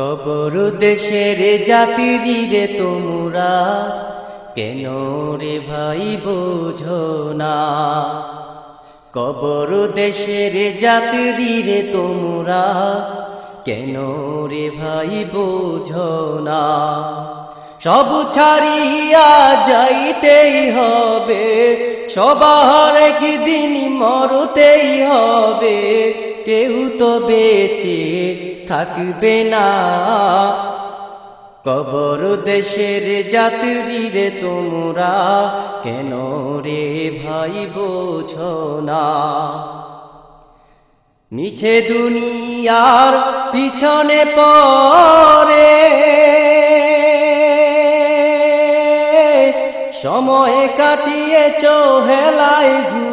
কবর দেশের জাতিরি রে তোমরা, কেন রে ভাই বোঝো না? কবর দেশের জাতিরি রে তোমরা, কেন রে ভাই বোঝো না? সব ছাড়িয়া যাইতেই হবে, সবার একদিন মরতেই হবে। কেউ তো বেঁচে থাকবে না। কবর দেশের যাত্রী রে তোমরা কেন রে ভাই বোঝো না? মিছে দুনিয়ার পিছনে পরে সময় কাটিয়ে চোহেলাই ঘুরে।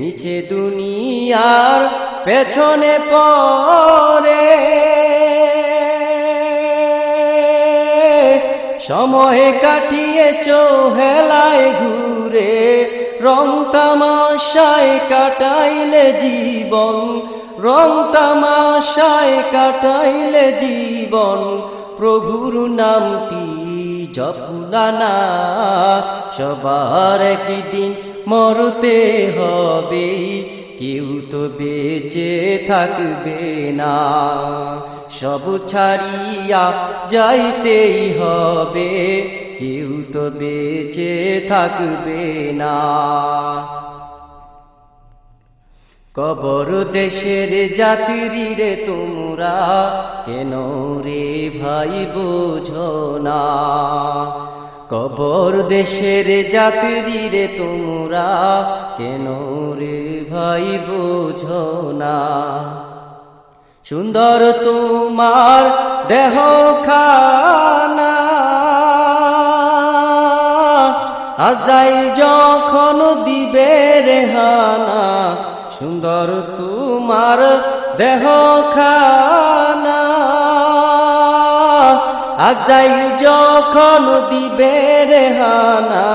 মিছে দুনিয়ার পেছনে পরে সময়ে কাটিয়ে চোহেলায় ঘুরে, রং তামাশায় কাটাইলে জীবন, রং তামাশায় কাটাইলে জীবন। প্রভুর নামটি জপুলানা সবার একদিন মরতে হবে। কেউ তো বেঁচে থাকবে না। সব ছাড়িয়া যাইতেই হবে। কেউ তো বেঁচে থাকবে না। কবর দেশের যাত্রী রে তোমরা, কেন রে ভাই বোঝ না? কবর দেশের যাত্রী রে তোমরা কেন রে ভাই বোঝো না? সুন্দর তোমার দেহ খানা। আজরাইল যখন দিবে রেহানা সুন্দর তোমার দেহ খানা। আজরাইল যখন দিবে রেহানা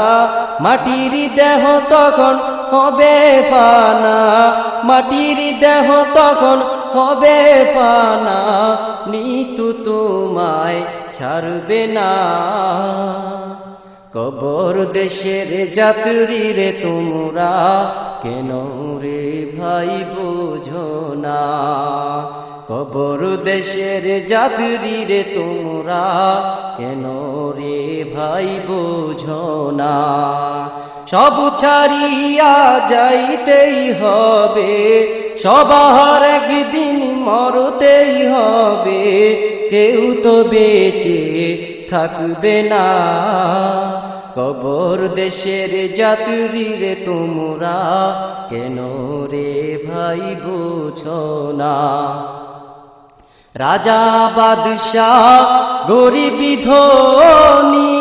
মাটির দেহ তখন হবে ফানা, মাটির দেহ তখন হবে ফানা, নিতু তোমায় ছাড়বে না। কবর দেশের যাত্রী রে তোমরা, কেন রে ভাই বোঝো না? কবর দেশের যাত্রী রে তোমরা, কেন রে ভাই বোঝো না? সব ছাড়িয়া যাইতেই হবে সবার একদিন মরতেই হবে, কেউ তো বেঁচে থাকবে না। কবর দেশের যাত্রী রে তোমরা, কেন রে ভাই বোঝো না? রাজা বাদশাহ গরিবি ধনী।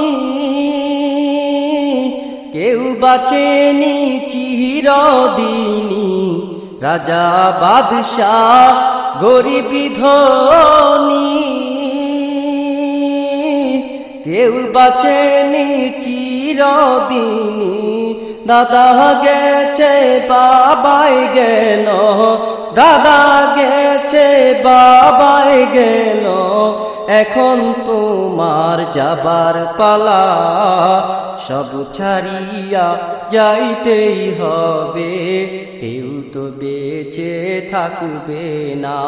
কেউ বাঁচেনি চিরদিনী রাজা বাদশাহ গরিবি ধনী। কেউ বাঁচেনি চিরদিনী দাদা গেছে, বাবাই গেল। দাদা গেছে, বাবাই গেল। এখন তোমার যাবার পালা। সব ছাড়িয়া যাইতেই হবে। কেউ তো বেঁচে থাকবে না।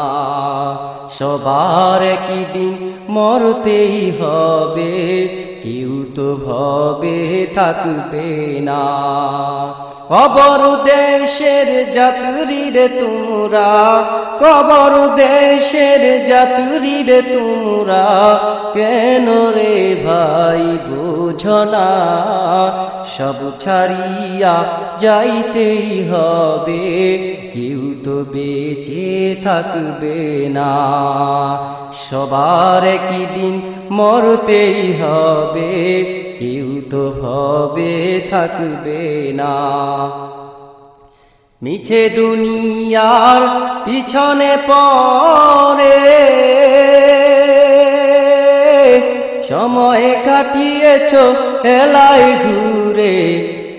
সবার কি দিন মরতেই হবে। কেউ তো ভবে থাকবে না। কবর দেশের যাত্রী রে তোমরা কবর দেশের যাত্রী রে তোমরা, কেন রে ভাই বুঝনা সব ছাড়িয়া যাইতেই হবে, কেউ তো বেঁচে থাকবে না। সবার কি দিন মরতেই হবে কেউ তো ভবে থাকবে না। মিছে দুনিয়ার পিছনে পরে সময় কাটিয়েছ এলাই ঘুরে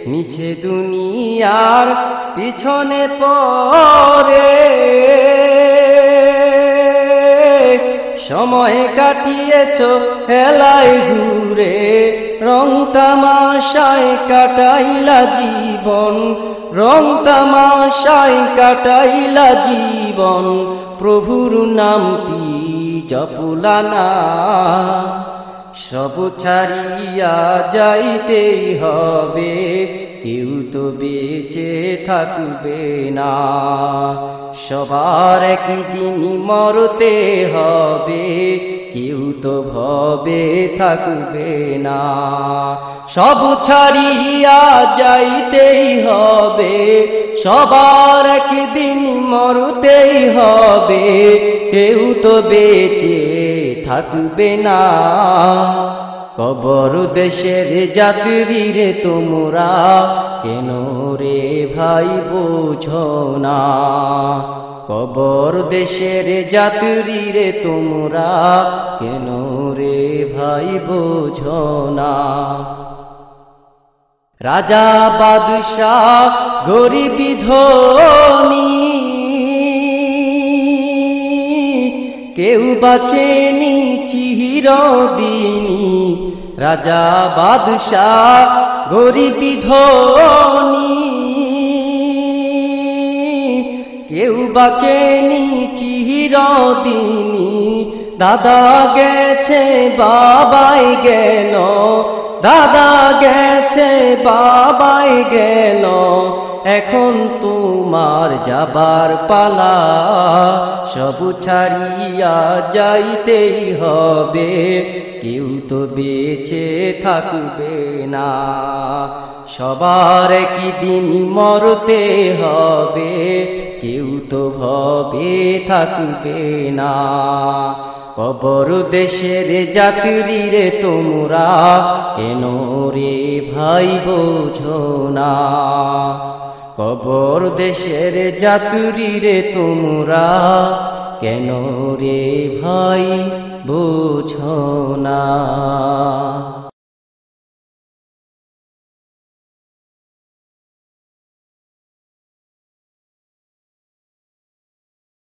মিছে দুনিয়ার পিছনে পরে সময় কাটিয়েছ হেলায় ঘুরে রং তামাশায় কাটাইলা জীবন রং তামাশায় কাটাইলা জীবন, প্রভুর নামটি জপুলা না সব ছাড়িয়া যাইতেই হবে, কেউ তো বেঁচে থাকবে না। সবার একদিন মরতে হবে কেউ তো ভবে থাকবে না। সব ছাড়িয়া যাইতেই হবে, সবার একদিন মরতেই হবে। কেউ তো বেঁচে থাকবে না। কবর দেশের যাত্রী রে তোমরা, কেন রে ভাই বোঝো না? কবর দেশের যাত্রী রে তোমরা, কেন রে ভাই বোঝো না? রাজা, বাদশাহ, গরিবি ধনী, কেউ বাঁচেনি চিরদিনী রাজা, বাদশাহ, গরিবি ধনী কেউ বাঁচেনি চিরদিনী দাদা গেছে বাবাই গেল। দাদা গেছে বাবাই গেল। এখন তোমার যাবার পালা, সব ছাড়িয়া যাইতেই হবে। কেউ তো বেঁচে থাকবে না। সবার কি দিন মরতে হবে, কেউ তো ভবে থাকবে না। কবর দেশের যাত্রী রে তোমরা কেন রে ভাই বোঝো না? কবর দেশের জাতুরি রে তোমরা কেন রে ভাই বুঝ না?